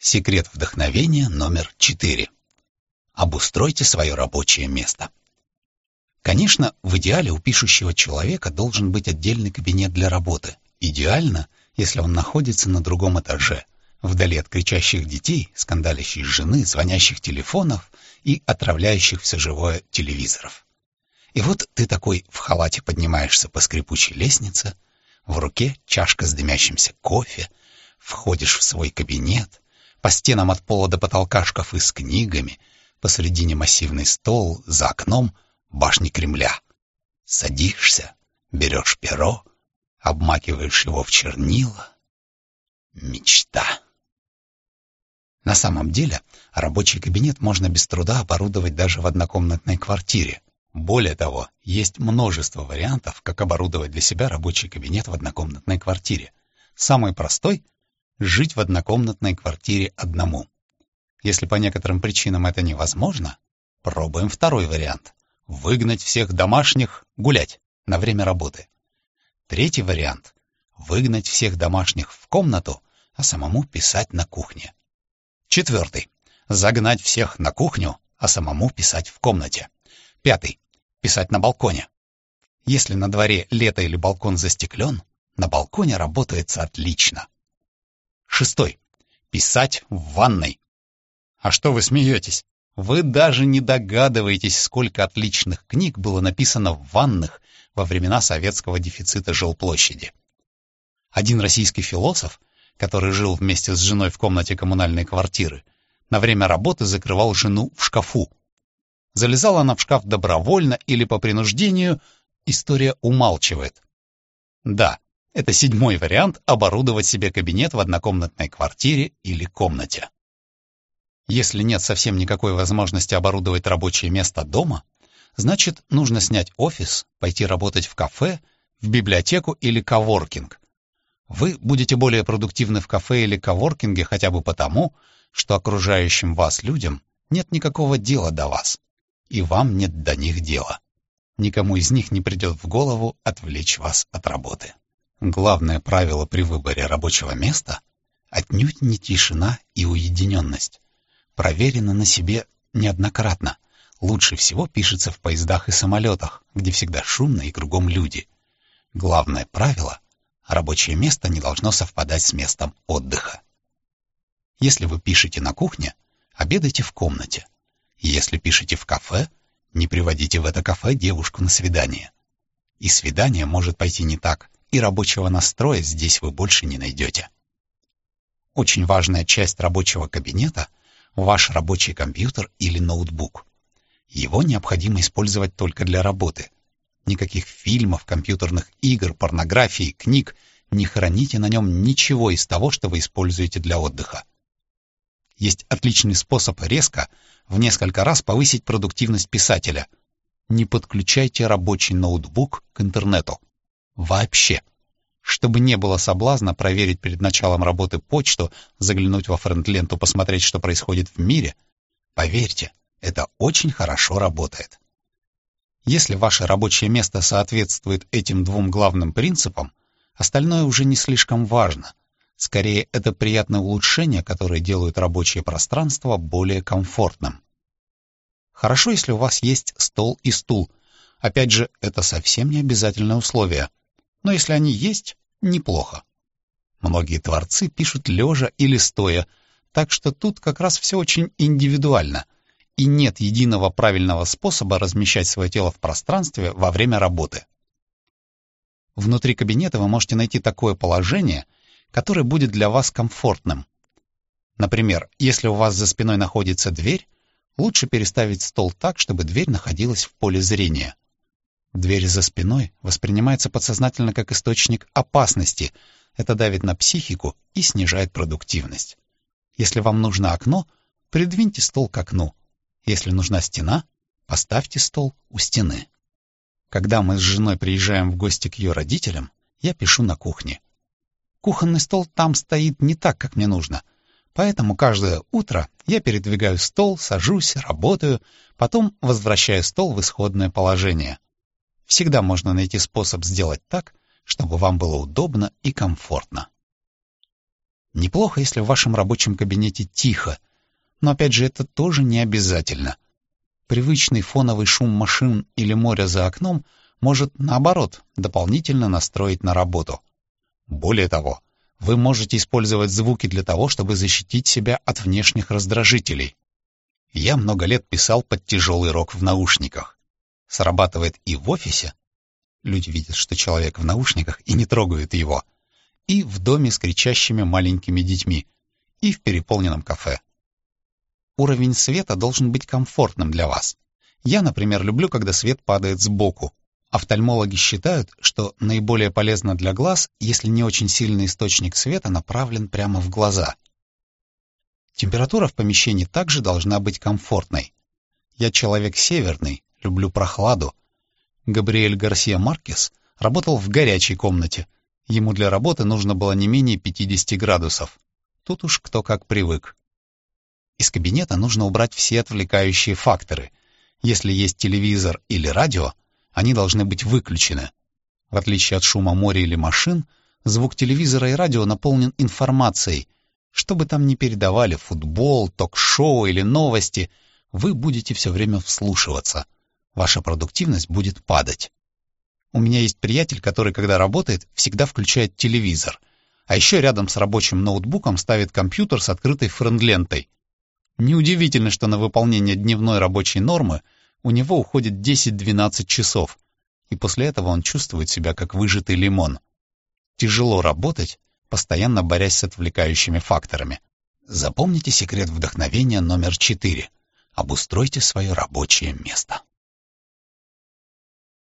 Секрет вдохновения номер 4. Обустройте свое рабочее место. Конечно, в идеале у пишущего человека должен быть отдельный кабинет для работы. Идеально, если он находится на другом этаже, вдали от кричащих детей, скандалящей жены, звонящих телефонов и отравляющих все живое телевизоров. И вот ты такой в халате поднимаешься по скрипучей лестнице, в руке чашка с дымящимся кофе, входишь в свой кабинет, по стенам от пола до потолка шкафы с книгами, посредине массивный стол, за окном башни Кремля. Садишься, берешь перо, обмакиваешь его в чернила. Мечта. На самом деле, рабочий кабинет можно без труда оборудовать даже в однокомнатной квартире. Более того, есть множество вариантов, как оборудовать для себя рабочий кабинет в однокомнатной квартире. Самый простой жить в однокомнатной квартире одному. Если по некоторым причинам это невозможно, пробуем второй вариант. Выгнать всех домашних гулять на время работы. Третий вариант — выгнать всех домашних в комнату, а самому писать на кухне. Четвертый — загнать всех на кухню, а самому писать в комнате. Пятый — писать на балконе. Если на дворе лето или балкон застеклен, на балконе работается отлично. Шестой. Писать в ванной. А что вы смеетесь? Вы даже не догадываетесь, сколько отличных книг было написано в ваннах во времена советского дефицита жилплощади. Один российский философ, который жил вместе с женой в комнате коммунальной квартиры, на время работы закрывал жену в шкафу. Залезала она в шкаф добровольно или по принуждению, история умалчивает. Да, это седьмой вариант оборудовать себе кабинет в однокомнатной квартире или комнате. Если нет совсем никакой возможности оборудовать рабочее место дома, значит, нужно снять офис, пойти работать в кафе, в библиотеку или коворкинг. Вы будете более продуктивны в кафе или коворкинге хотя бы потому, что окружающим вас людям нет никакого дела до вас, и вам нет до них дела. Никому из них не придет в голову отвлечь вас от работы. Главное правило при выборе рабочего места — отнюдь не тишина и уединенность. Проверено на себе неоднократно. Лучше всего пишется в поездах и самолетах, где всегда шумно и кругом люди. Главное правило — рабочее место не должно совпадать с местом отдыха. Если вы пишете на кухне, обедайте в комнате. Если пишете в кафе, не приводите в это кафе девушку на свидание. И свидание может пойти не так, и рабочего настроя здесь вы больше не найдете. Очень важная часть рабочего кабинета — ваш рабочий компьютер или ноутбук. Его необходимо использовать только для работы. Никаких фильмов, компьютерных игр, порнографии, книг не храните на нем ничего из того, что вы используете для отдыха. Есть отличный способ резко в несколько раз повысить продуктивность писателя. Не подключайте рабочий ноутбук к интернету. Вообще. Чтобы не было соблазна проверить перед началом работы почту, заглянуть во френд-ленту, посмотреть, что происходит в мире, поверьте, это очень хорошо работает. Если ваше рабочее место соответствует этим двум главным принципам, остальное уже не слишком важно. Скорее, это приятное улучшение, которое делает рабочее пространство более комфортным. Хорошо, если у вас есть стол и стул. Опять же, это совсем не обязательное условие но если они есть, неплохо. Многие творцы пишут лежа или стоя, так что тут как раз все очень индивидуально, и нет единого правильного способа размещать свое тело в пространстве во время работы. Внутри кабинета вы можете найти такое положение, которое будет для вас комфортным. Например, если у вас за спиной находится дверь, лучше переставить стол так, чтобы дверь находилась в поле зрения — Дверь за спиной воспринимается подсознательно как источник опасности. Это давит на психику и снижает продуктивность. Если вам нужно окно, придвиньте стол к окну. Если нужна стена, поставьте стол у стены. Когда мы с женой приезжаем в гости к ее родителям, я пишу на кухне. Кухонный стол там стоит не так, как мне нужно. Поэтому каждое утро я передвигаю стол, сажусь, работаю, потом возвращаю стол в исходное положение — Всегда можно найти способ сделать так, чтобы вам было удобно и комфортно. Неплохо, если в вашем рабочем кабинете тихо, но опять же это тоже не обязательно. Привычный фоновый шум машин или моря за окном может, наоборот, дополнительно настроить на работу. Более того, вы можете использовать звуки для того, чтобы защитить себя от внешних раздражителей. Я много лет писал под тяжелый рок в наушниках. Срабатывает и в офисе. Люди видят, что человек в наушниках и не трогают его. И в доме с кричащими маленькими детьми. И в переполненном кафе. Уровень света должен быть комфортным для вас. Я, например, люблю, когда свет падает сбоку, Офтальмологи считают, что наиболее полезно для глаз, если не очень сильный источник света направлен прямо в глаза. Температура в помещении также должна быть комфортной. Я человек северный, люблю прохладу. Габриэль Гарсия Маркес работал в горячей комнате. Ему для работы нужно было не менее 50 градусов. Тут уж кто как привык. Из кабинета нужно убрать все отвлекающие факторы. Если есть телевизор или радио, они должны быть выключены. В отличие от шума моря или машин, звук телевизора и радио наполнен информацией. Что бы там ни передавали, футбол, ток-шоу или новости, вы будете все время вслушиваться. Ваша продуктивность будет падать. У меня есть приятель, который, когда работает, всегда включает телевизор. А еще рядом с рабочим ноутбуком ставит компьютер с открытой френд-лентой. Неудивительно, что на выполнение дневной рабочей нормы – у него уходит 10-12 часов, и после этого он чувствует себя как выжатый лимон. Тяжело работать, постоянно борясь с отвлекающими факторами. Запомните секрет вдохновения номер 4. Обустройте свое рабочее место.